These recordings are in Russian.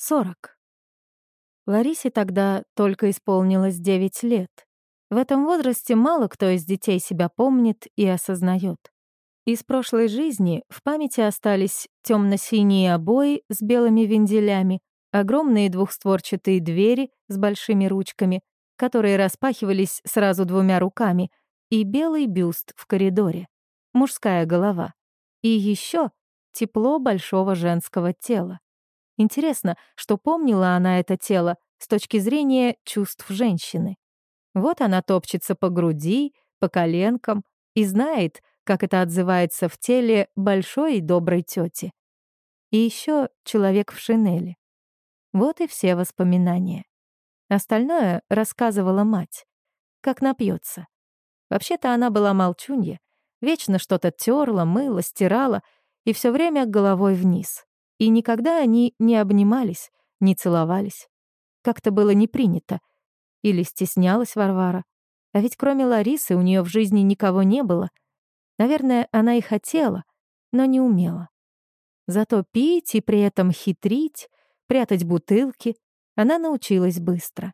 40. Ларисе тогда только исполнилось 9 лет. В этом возрасте мало кто из детей себя помнит и осознает. Из прошлой жизни в памяти остались темно-синие обои с белыми венделями, огромные двухстворчатые двери с большими ручками, которые распахивались сразу двумя руками, и белый бюст в коридоре, мужская голова. И еще тепло большого женского тела. Интересно, что помнила она это тело с точки зрения чувств женщины. Вот она топчется по груди, по коленкам и знает, как это отзывается в теле большой и доброй тети. И еще человек в шинели. Вот и все воспоминания. Остальное рассказывала мать. Как напьется. Вообще-то она была молчунья, вечно что-то терла, мыла, стирала и все время головой вниз. И никогда они не обнимались, не целовались. Как-то было не принято. Или стеснялась Варвара. А ведь кроме Ларисы у нее в жизни никого не было. Наверное, она и хотела, но не умела. Зато пить и при этом хитрить, прятать бутылки она научилась быстро.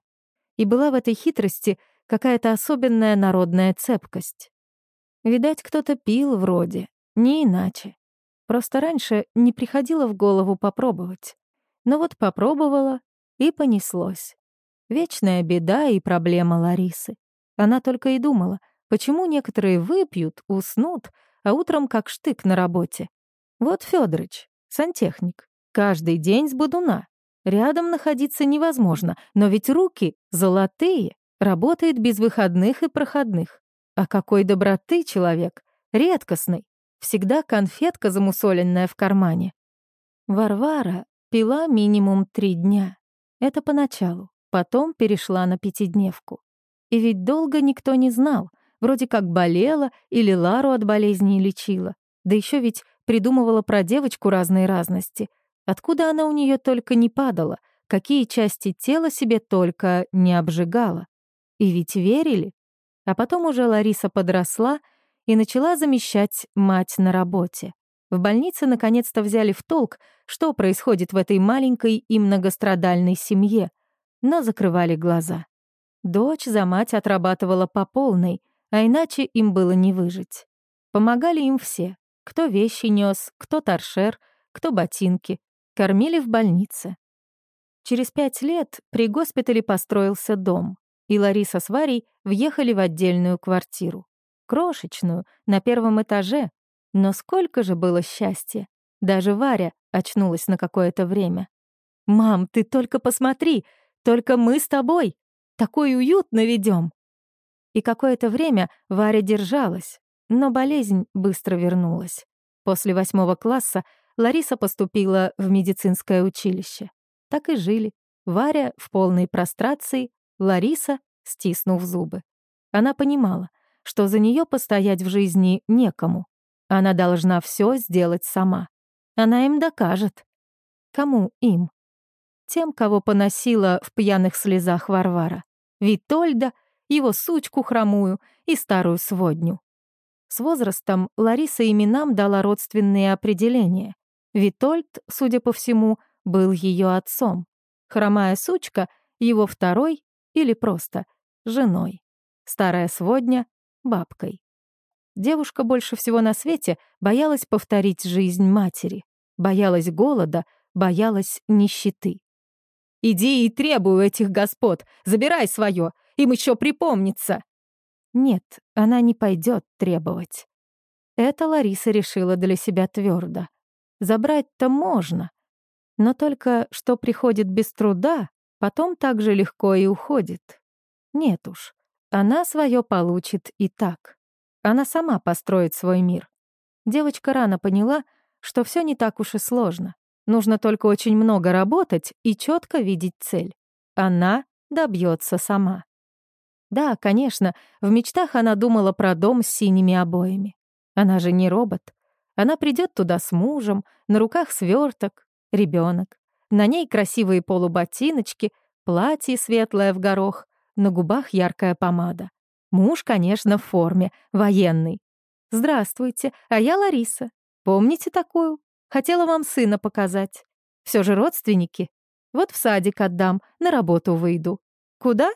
И была в этой хитрости какая-то особенная народная цепкость. Видать, кто-то пил вроде, не иначе. Просто раньше не приходило в голову попробовать. Но вот попробовала, и понеслось. Вечная беда и проблема Ларисы. Она только и думала, почему некоторые выпьют, уснут, а утром как штык на работе. Вот Федорович, сантехник, каждый день с бодуна. Рядом находиться невозможно, но ведь руки золотые, работает без выходных и проходных. А какой доброты человек, редкостный. Всегда конфетка замусоленная в кармане. Варвара пила минимум три дня. Это поначалу. Потом перешла на пятидневку. И ведь долго никто не знал. Вроде как болела или Лару от болезней лечила. Да еще ведь придумывала про девочку разные разности. Откуда она у нее только не падала, какие части тела себе только не обжигала. И ведь верили. А потом уже Лариса подросла — и начала замещать мать на работе. В больнице наконец-то взяли в толк, что происходит в этой маленькой и многострадальной семье, но закрывали глаза. Дочь за мать отрабатывала по полной, а иначе им было не выжить. Помогали им все. Кто вещи нес, кто торшер, кто ботинки. Кормили в больнице. Через пять лет при госпитале построился дом, и Лариса с Варей въехали в отдельную квартиру крошечную, на первом этаже. Но сколько же было счастья. Даже Варя очнулась на какое-то время. «Мам, ты только посмотри! Только мы с тобой! Такой уютно ведем!» И какое-то время Варя держалась, но болезнь быстро вернулась. После восьмого класса Лариса поступила в медицинское училище. Так и жили. Варя в полной прострации, Лариса, стиснув зубы. Она понимала, что за нее постоять в жизни некому. Она должна все сделать сама. Она им докажет. Кому им? Тем, кого поносила в пьяных слезах Варвара. Витольда, его сучку хромую и старую сводню. С возрастом Лариса именам дала родственные определения. Витольд, судя по всему, был ее отцом. Хромая сучка — его второй или просто женой. Старая сводня бабкой. Девушка больше всего на свете боялась повторить жизнь матери, боялась голода, боялась нищеты. «Иди и требуй у этих господ, забирай свое, им еще припомнится!» Нет, она не пойдет требовать. Это Лариса решила для себя твердо. Забрать-то можно, но только что приходит без труда, потом так же легко и уходит. Нет уж, она свое получит и так. Она сама построит свой мир. Девочка рано поняла, что все не так уж и сложно. Нужно только очень много работать и четко видеть цель. Она добьется сама. Да, конечно, в мечтах она думала про дом с синими обоями. Она же не робот. Она придет туда с мужем, на руках сверток, ребенок. На ней красивые полуботиночки, платье светлое в горох, на губах яркая помада. Муж, конечно, в форме, военный. «Здравствуйте, а я Лариса. Помните такую? Хотела вам сына показать. Все же родственники. Вот в садик отдам, на работу выйду. Куда?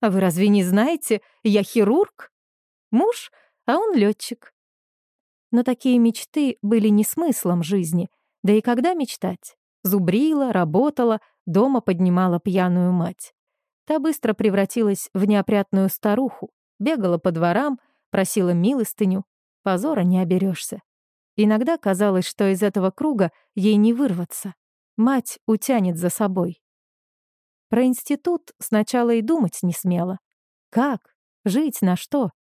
А вы разве не знаете? Я хирург. Муж, а он летчик. Но такие мечты были не смыслом жизни. Да и когда мечтать? Зубрила, работала, дома поднимала пьяную мать. Та быстро превратилась в неопрятную старуху, бегала по дворам, просила милостыню. Позора не оберешься. Иногда казалось, что из этого круга ей не вырваться. Мать утянет за собой. Про институт сначала и думать не смела. Как? Жить на что?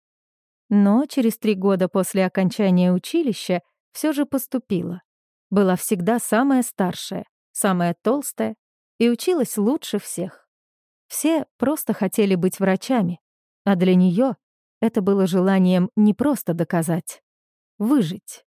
Но через три года после окончания училища все же поступила. Была всегда самая старшая, самая толстая и училась лучше всех. Все просто хотели быть врачами, а для нее это было желанием не просто доказать, выжить.